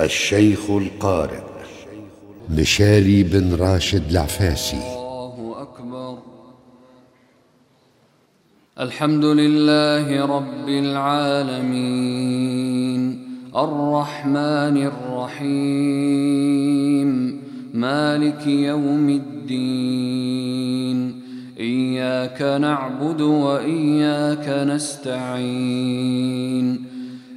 الشيخ القارئ. مشالي بن راشد العفاسي. الله أكبر. الحمد لله رب العالمين. الرحمن الرحيم. مالك يوم الدين. إياك نعبد وإياك نستعين.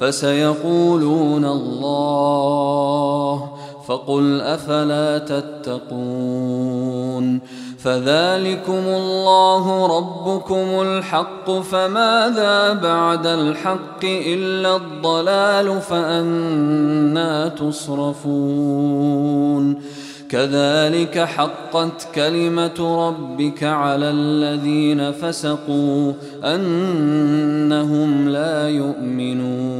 فسيقولون الله فقل أفلا تتقون فذلكم الله ربكم الحق فماذا بعد الحق إلا الضلال فأنا تصرفون كذلك حقت كلمة ربك على الذين فسقوا أنهم لا يؤمنون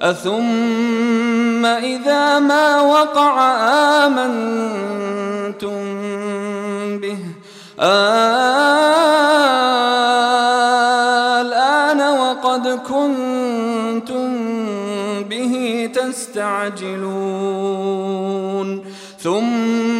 أثم إذا ما وقع آمنتم به. الآن وقد كنتم به تستعجلون. ثم